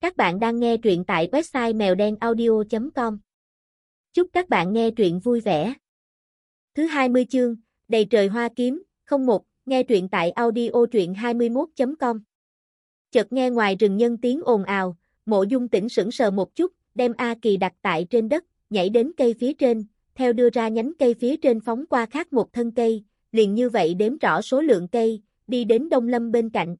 Các bạn đang nghe truyện tại website mèo đen audio.com. Chúc các bạn nghe truyện vui vẻ. Thứ 20 chương, đầy trời hoa kiếm, 01, nghe truyện tại audio truyện 21.com. Chợt nghe ngoài rừng nhân tiếng ồn ào, mộ dung tỉnh sững sờ một chút, đem A Kỳ đặt tại trên đất, nhảy đến cây phía trên, theo đưa ra nhánh cây phía trên phóng qua khác một thân cây, liền như vậy đếm rõ số lượng cây, đi đến đông lâm bên cạnh.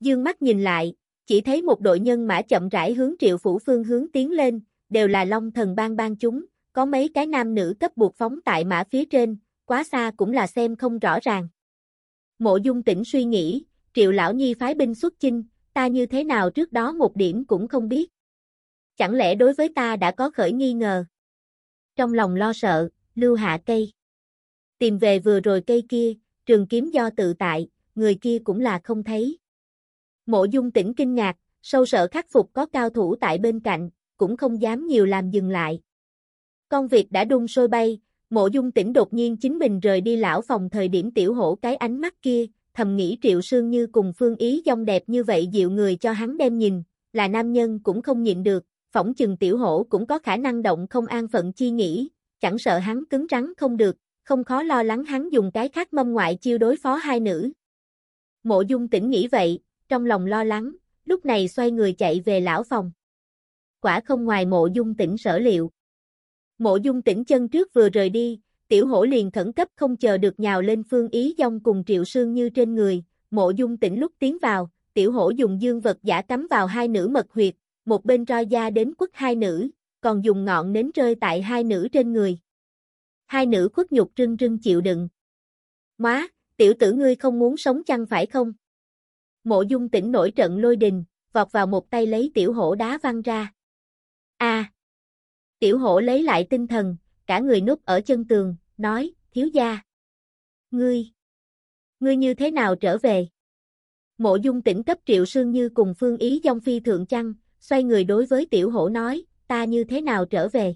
Dương mắt nhìn lại, chỉ thấy một đội nhân mã chậm rãi hướng triệu phủ phương hướng tiến lên, đều là long thần ban ban chúng, có mấy cái nam nữ cấp buộc phóng tại mã phía trên, quá xa cũng là xem không rõ ràng. Mộ dung tỉnh suy nghĩ, triệu lão nhi phái binh xuất chinh, ta như thế nào trước đó một điểm cũng không biết. Chẳng lẽ đối với ta đã có khởi nghi ngờ? Trong lòng lo sợ, lưu hạ cây. Tìm về vừa rồi cây kia, trường kiếm do tự tại, người kia cũng là không thấy. Mộ dung tỉnh kinh ngạc, sâu sợ khắc phục có cao thủ tại bên cạnh, cũng không dám nhiều làm dừng lại. Công việc đã đun sôi bay, mộ dung tỉnh đột nhiên chính mình rời đi lão phòng thời điểm tiểu hổ cái ánh mắt kia, thầm nghĩ triệu sương như cùng phương ý dông đẹp như vậy dịu người cho hắn đem nhìn, là nam nhân cũng không nhịn được, phỏng chừng tiểu hổ cũng có khả năng động không an phận chi nghĩ, chẳng sợ hắn cứng rắn không được, không khó lo lắng hắn dùng cái khác mâm ngoại chiêu đối phó hai nữ. Mộ dung tỉnh nghĩ vậy, trong lòng lo lắng, lúc này xoay người chạy về lão phòng. Quả không ngoài mộ dung tỉnh sở liệu. Mộ dung tỉnh chân trước vừa rời đi, tiểu hổ liền khẩn cấp không chờ được nhào lên phương ý dông cùng triệu sương như trên người, mộ dung tỉnh lúc tiến vào, tiểu hổ dùng dương vật giả cắm vào hai nữ mật huyệt, một bên roi da đến quất hai nữ, còn dùng ngọn nến rơi tại hai nữ trên người. Hai nữ khuất nhục rưng rưng chịu đựng. Má, tiểu tử ngươi không muốn sống chăng phải không? Mộ dung tỉnh nổi trận lôi đình, vọt vào một tay lấy tiểu hổ đá văng ra. A. Tiểu hổ lấy lại tinh thần, cả người núp ở chân tường, nói, thiếu gia. Ngươi. Ngươi như thế nào trở về? Mộ dung tỉnh cấp triệu sương như cùng phương ý dòng phi thượng trăng, xoay người đối với tiểu hổ nói, ta như thế nào trở về?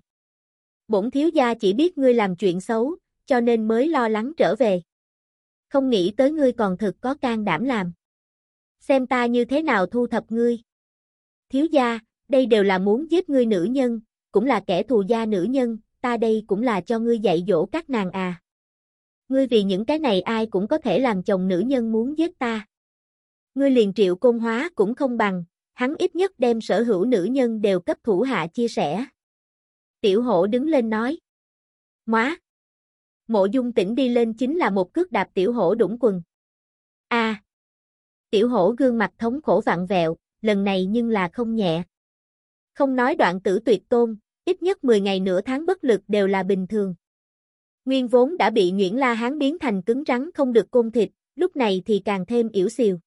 Bổn thiếu gia chỉ biết ngươi làm chuyện xấu, cho nên mới lo lắng trở về. Không nghĩ tới ngươi còn thực có can đảm làm xem ta như thế nào thu thập ngươi. Thiếu gia, đây đều là muốn giết ngươi nữ nhân, cũng là kẻ thù gia nữ nhân, ta đây cũng là cho ngươi dạy dỗ các nàng à. Ngươi vì những cái này ai cũng có thể làm chồng nữ nhân muốn giết ta. Ngươi liền triệu côn hóa cũng không bằng, hắn ít nhất đem sở hữu nữ nhân đều cấp thủ hạ chia sẻ. Tiểu hổ đứng lên nói. Móa! Mộ dung tỉnh đi lên chính là một cước đạp tiểu hổ đũng quần. A, Tiểu hổ gương mặt thống khổ vặn vẹo, lần này nhưng là không nhẹ. Không nói đoạn tử tuyệt tôn, ít nhất 10 ngày nửa tháng bất lực đều là bình thường. Nguyên vốn đã bị Nguyễn La Hán biến thành cứng rắn không được côn thịt, lúc này thì càng thêm yếu xìu.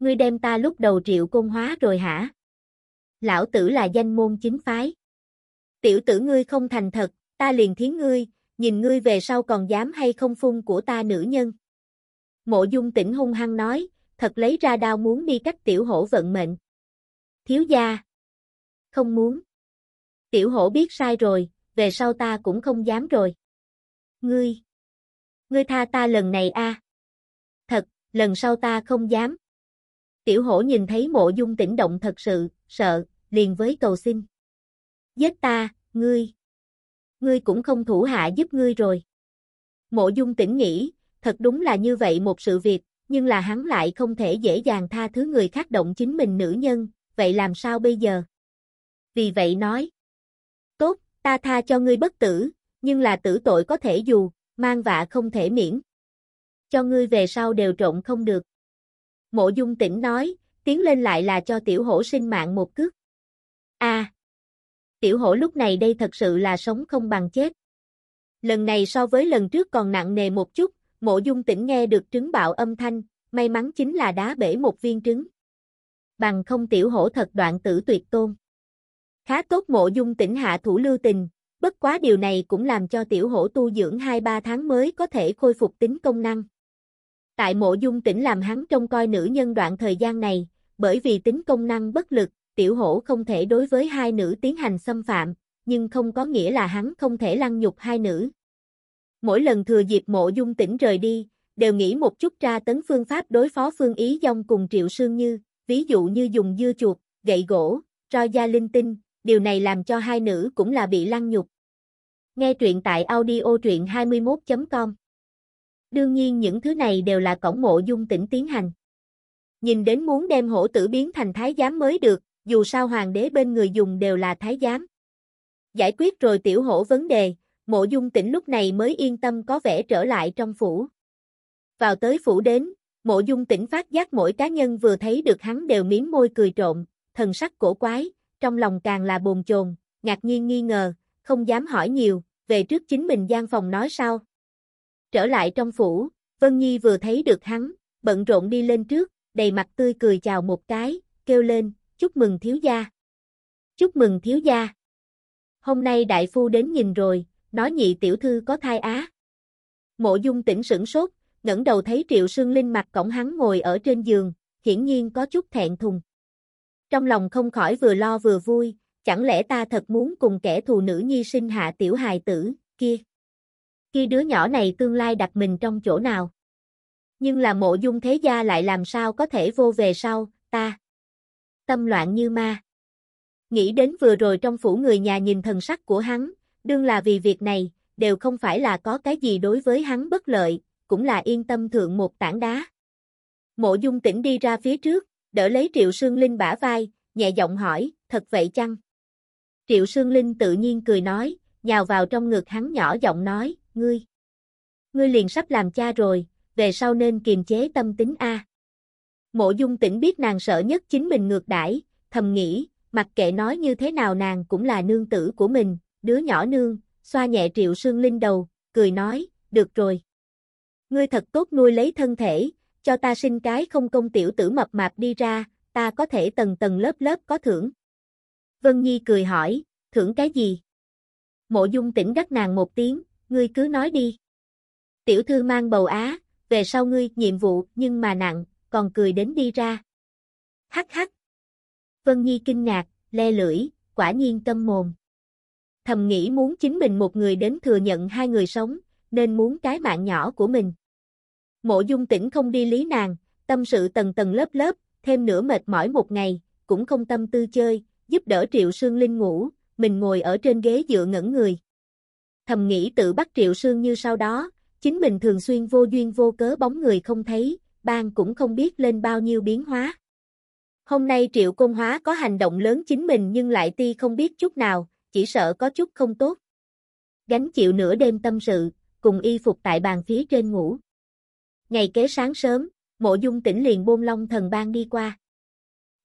Ngươi đem ta lúc đầu triệu côn hóa rồi hả? Lão tử là danh môn chính phái. Tiểu tử ngươi không thành thật, ta liền thiến ngươi, nhìn ngươi về sau còn dám hay không phun của ta nữ nhân. Mộ dung tỉnh hung hăng nói, thật lấy ra đao muốn đi cách tiểu hổ vận mệnh. Thiếu gia. Không muốn. Tiểu hổ biết sai rồi, về sau ta cũng không dám rồi. Ngươi. Ngươi tha ta lần này a. Thật, lần sau ta không dám. Tiểu hổ nhìn thấy mộ dung tỉnh động thật sự, sợ, liền với cầu xin. Giết ta, ngươi. Ngươi cũng không thủ hạ giúp ngươi rồi. Mộ dung tỉnh nghĩ, thật đúng là như vậy một sự việc, nhưng là hắn lại không thể dễ dàng tha thứ người khác động chính mình nữ nhân, vậy làm sao bây giờ? Vì vậy nói, tốt, ta tha cho ngươi bất tử, nhưng là tử tội có thể dù, mang vạ không thể miễn. Cho ngươi về sau đều trộn không được. Mộ dung tỉnh nói, tiến lên lại là cho tiểu hổ sinh mạng một cước. A, Tiểu hổ lúc này đây thật sự là sống không bằng chết. Lần này so với lần trước còn nặng nề một chút, Mộ dung tỉnh nghe được trứng bạo âm thanh, may mắn chính là đá bể một viên trứng. Bằng không tiểu hổ thật đoạn tử tuyệt tôn. Khá tốt mộ dung tỉnh hạ thủ lưu tình, bất quá điều này cũng làm cho tiểu hổ tu dưỡng 2-3 tháng mới có thể khôi phục tính công năng. Tại mộ dung tỉnh làm hắn trông coi nữ nhân đoạn thời gian này, bởi vì tính công năng bất lực, tiểu hổ không thể đối với hai nữ tiến hành xâm phạm, nhưng không có nghĩa là hắn không thể lăng nhục hai nữ. Mỗi lần thừa dịp mộ dung tỉnh rời đi, đều nghĩ một chút tra tấn phương pháp đối phó phương ý dông cùng triệu sương như, ví dụ như dùng dưa chuột, gậy gỗ, roi da linh tinh, điều này làm cho hai nữ cũng là bị lăng nhục. Nghe truyện tại audio truyện 21.com Đương nhiên những thứ này đều là cổng mộ dung tỉnh tiến hành. Nhìn đến muốn đem hổ tử biến thành thái giám mới được, dù sao hoàng đế bên người dùng đều là thái giám. Giải quyết rồi tiểu hổ vấn đề, mộ dung tỉnh lúc này mới yên tâm có vẻ trở lại trong phủ. Vào tới phủ đến, mộ dung tỉnh phát giác mỗi cá nhân vừa thấy được hắn đều miếm môi cười trộn, thần sắc cổ quái, trong lòng càng là bồn chồn, ngạc nhiên nghi ngờ, không dám hỏi nhiều, về trước chính mình gian phòng nói sao. Trở lại trong phủ, Vân Nhi vừa thấy được hắn, bận rộn đi lên trước, đầy mặt tươi cười chào một cái, kêu lên, chúc mừng thiếu gia. Chúc mừng thiếu gia. Hôm nay đại phu đến nhìn rồi, nói nhị tiểu thư có thai á. Mộ dung tỉnh sửng sốt, ngẩng đầu thấy Triệu Sương Linh mặt cổng hắn ngồi ở trên giường, hiển nhiên có chút thẹn thùng. Trong lòng không khỏi vừa lo vừa vui, chẳng lẽ ta thật muốn cùng kẻ thù nữ nhi sinh hạ tiểu hài tử, kia. Kia đứa nhỏ này tương lai đặt mình trong chỗ nào? Nhưng là mộ dung thế gia lại làm sao có thể vô về sau, ta. Tâm loạn như ma. Nghĩ đến vừa rồi trong phủ người nhà nhìn thần sắc của hắn, đương là vì việc này, đều không phải là có cái gì đối với hắn bất lợi, cũng là yên tâm thượng một tảng đá. Mộ dung tỉnh đi ra phía trước, đỡ lấy Triệu Sương Linh bả vai, nhẹ giọng hỏi, thật vậy chăng? Triệu Sương Linh tự nhiên cười nói, nhào vào trong ngực hắn nhỏ giọng nói, ngươi. Ngươi liền sắp làm cha rồi, về sau nên kiềm chế tâm tính A. Mộ dung tỉnh biết nàng sợ nhất chính mình ngược đãi, thầm nghĩ, mặc kệ nói như thế nào nàng cũng là nương tử của mình, đứa nhỏ nương, xoa nhẹ Triệu Sương Linh đầu, cười nói, được rồi. Ngươi thật tốt nuôi lấy thân thể, cho ta sinh cái không công tiểu tử mập mạp đi ra, ta có thể tầng tầng lớp lớp có thưởng. Vân Nhi cười hỏi, thưởng cái gì? Mộ dung tỉnh đắc nàng một tiếng, ngươi cứ nói đi. Tiểu thư mang bầu á, về sau ngươi nhiệm vụ nhưng mà nặng, còn cười đến đi ra. Hắc hắc. Vân Nhi kinh ngạc, le lưỡi, quả nhiên tâm mồm. Thầm nghĩ muốn chính mình một người đến thừa nhận hai người sống, nên muốn cái mạng nhỏ của mình. Mộ dung tỉnh không đi lý nàng, tâm sự tầng tầng lớp lớp, thêm nữa mệt mỏi một ngày, cũng không tâm tư chơi, giúp đỡ Triệu Sương Linh ngủ, mình ngồi ở trên ghế dựa ngẩn người. Thầm nghĩ tự bắt Triệu Sương như sau đó, chính mình thường xuyên vô duyên vô cớ bóng người không thấy, ban cũng không biết lên bao nhiêu biến hóa. Hôm nay Triệu Công Hóa có hành động lớn chính mình nhưng lại ti không biết chút nào, chỉ sợ có chút không tốt. Gánh chịu nửa đêm tâm sự, cùng y phục tại bàn phía trên ngủ. Ngày kế sáng sớm, mộ dung tỉnh liền bôn long thần ban đi qua.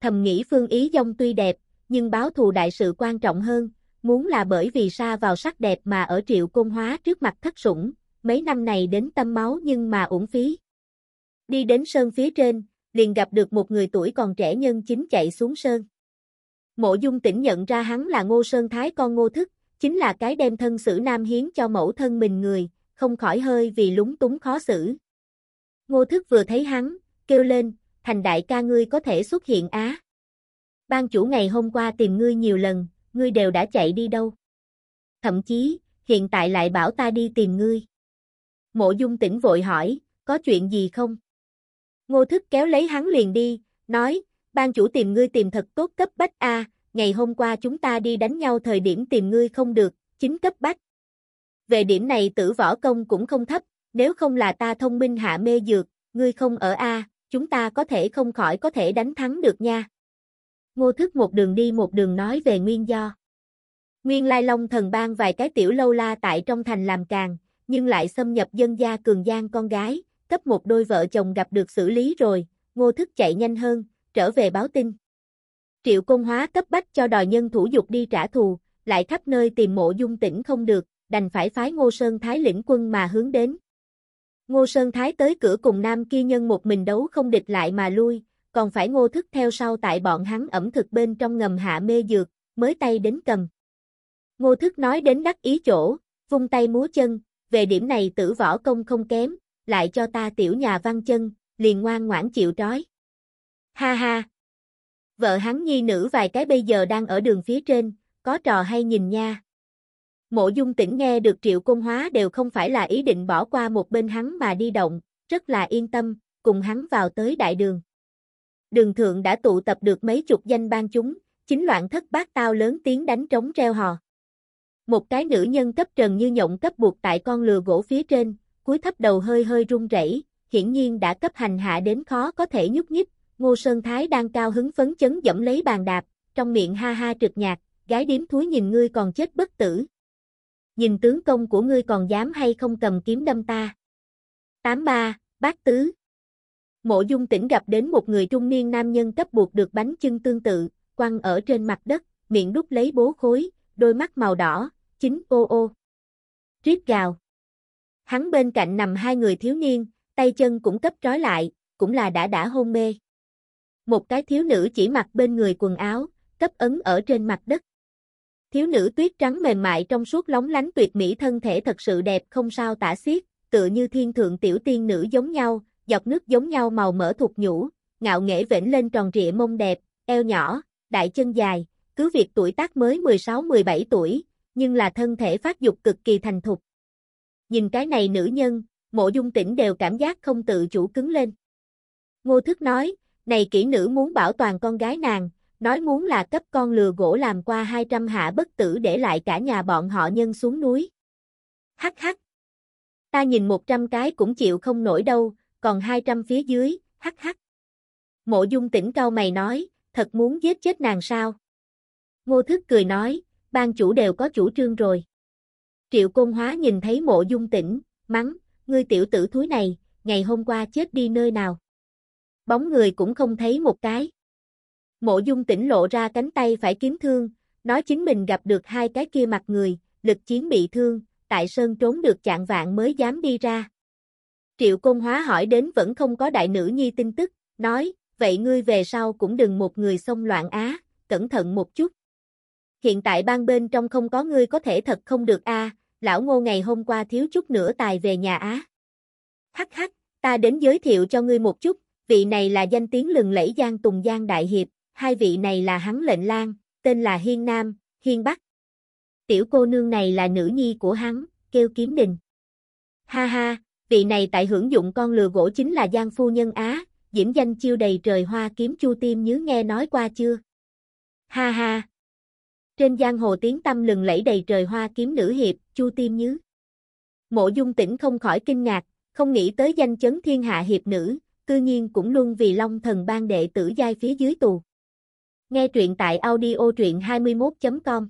Thầm nghĩ phương ý dông tuy đẹp, nhưng báo thù đại sự quan trọng hơn, muốn là bởi vì sa vào sắc đẹp mà ở triệu công hóa trước mặt thất sủng, mấy năm này đến tâm máu nhưng mà uổng phí. Đi đến sơn phía trên, liền gặp được một người tuổi còn trẻ nhân chính chạy xuống sơn. Mộ dung tỉnh nhận ra hắn là ngô sơn thái con ngô thức, chính là cái đem thân sử nam hiến cho mẫu thân mình người, không khỏi hơi vì lúng túng khó xử. Ngô thức vừa thấy hắn, kêu lên, thành đại ca ngươi có thể xuất hiện á. Ban chủ ngày hôm qua tìm ngươi nhiều lần, ngươi đều đã chạy đi đâu. Thậm chí, hiện tại lại bảo ta đi tìm ngươi. Mộ dung tỉnh vội hỏi, có chuyện gì không? Ngô thức kéo lấy hắn liền đi, nói, ban chủ tìm ngươi tìm thật tốt cấp bách a, ngày hôm qua chúng ta đi đánh nhau thời điểm tìm ngươi không được, chính cấp bách. Về điểm này tử võ công cũng không thấp, nếu không là ta thông minh hạ mê dược, ngươi không ở A, chúng ta có thể không khỏi có thể đánh thắng được nha. Ngô thức một đường đi một đường nói về nguyên do. Nguyên lai Long thần ban vài cái tiểu lâu la tại trong thành làm càng, nhưng lại xâm nhập dân gia cường giang con gái, cấp một đôi vợ chồng gặp được xử lý rồi, ngô thức chạy nhanh hơn, trở về báo tin. Triệu công hóa cấp bách cho đòi nhân thủ dục đi trả thù, lại khắp nơi tìm mộ dung tỉnh không được, đành phải phái Ngô Sơn Thái lĩnh quân mà hướng đến. Ngô Sơn Thái tới cửa cùng nam kia nhân một mình đấu không địch lại mà lui, còn phải ngô thức theo sau tại bọn hắn ẩm thực bên trong ngầm hạ mê dược, mới tay đến cầm. Ngô thức nói đến đắc ý chỗ, vung tay múa chân, về điểm này tử võ công không kém, lại cho ta tiểu nhà văn chân, liền ngoan ngoãn chịu trói. Ha ha! Vợ hắn nhi nữ vài cái bây giờ đang ở đường phía trên, có trò hay nhìn nha. Mộ dung tỉnh nghe được triệu công hóa đều không phải là ý định bỏ qua một bên hắn mà đi động, rất là yên tâm, cùng hắn vào tới đại đường. đường thượng đã tụ tập được mấy chục danh ban chúng, chính loạn thất bát tao lớn tiếng đánh trống reo hò. Một cái nữ nhân cấp trần như nhộng cấp buộc tại con lừa gỗ phía trên, cúi thấp đầu hơi hơi run rẩy, hiển nhiên đã cấp hành hạ đến khó có thể nhúc nhích, Ngô Sơn Thái đang cao hứng phấn chấn dẫm lấy bàn đạp, trong miệng ha ha trực nhạc, gái điếm thúi nhìn ngươi còn chết bất tử. Nhìn tướng công của ngươi còn dám hay không cầm kiếm đâm ta. 83, bát tứ. Mộ dung tỉnh gặp đến một người trung niên nam nhân cấp buộc được bánh chân tương tự, quăng ở trên mặt đất, miệng đút lấy bố khối, đôi mắt màu đỏ, chính ô ô. riết gào. Hắn bên cạnh nằm hai người thiếu niên, tay chân cũng cấp trói lại, cũng là đã đã hôn mê. Một cái thiếu nữ chỉ mặc bên người quần áo, cấp ấn ở trên mặt đất. Thiếu nữ tuyết trắng mềm mại trong suốt lóng lánh tuyệt mỹ thân thể thật sự đẹp không sao tả xiết, tựa như thiên thượng tiểu tiên nữ giống nhau, dọc nước giống nhau màu mỡ thuộc nhũ, ngạo nghễ vểnh lên tròn trịa mông đẹp, eo nhỏ, đại chân dài, cứ việc tuổi tác mới 16-17 tuổi, nhưng là thân thể phát dục cực kỳ thành thục. Nhìn cái này nữ nhân, mộ dung tỉnh đều cảm giác không tự chủ cứng lên. Ngô thức nói, này kỹ nữ muốn bảo toàn con gái nàng, nói muốn là cấp con lừa gỗ làm qua 200 hạ bất tử để lại cả nhà bọn họ nhân xuống núi. Hắc hắc. Ta nhìn 100 cái cũng chịu không nổi đâu, còn 200 phía dưới, hắc hắc. Mộ dung tỉnh cao mày nói, thật muốn giết chết nàng sao? Ngô thức cười nói, ban chủ đều có chủ trương rồi. Triệu Công Hóa nhìn thấy mộ dung tỉnh, mắng, ngươi tiểu tử thúi này, ngày hôm qua chết đi nơi nào? Bóng người cũng không thấy một cái. Mộ dung tỉnh lộ ra cánh tay phải kiếm thương, nói chính mình gặp được hai cái kia mặt người, lực chiến bị thương, tại sơn trốn được chạng vạn mới dám đi ra. Triệu Công Hóa hỏi đến vẫn không có đại nữ nhi tin tức, nói, vậy ngươi về sau cũng đừng một người xông loạn á, cẩn thận một chút. Hiện tại ban bên trong không có ngươi có thể thật không được a, lão ngô ngày hôm qua thiếu chút nữa tài về nhà á. Hắc hắc, ta đến giới thiệu cho ngươi một chút, vị này là danh tiếng lừng lẫy Giang Tùng Giang Đại Hiệp, hai vị này là hắn lệnh lang, tên là Hiên Nam, Hiên Bắc. Tiểu cô nương này là nữ nhi của hắn, kêu kiếm đình. Ha ha, vị này tại hưởng dụng con lừa gỗ chính là Giang Phu Nhân Á, diễm danh chiêu đầy trời hoa kiếm chu tim nhớ nghe nói qua chưa? Ha ha. Trên giang hồ tiếng tâm lừng lẫy đầy trời hoa kiếm nữ hiệp, chu tim nhớ. Mộ dung tỉnh không khỏi kinh ngạc, không nghĩ tới danh chấn thiên hạ hiệp nữ, cư nhiên cũng luôn vì Long thần ban đệ tử giai phía dưới tù. Nghe truyện tại audio truyện 21.com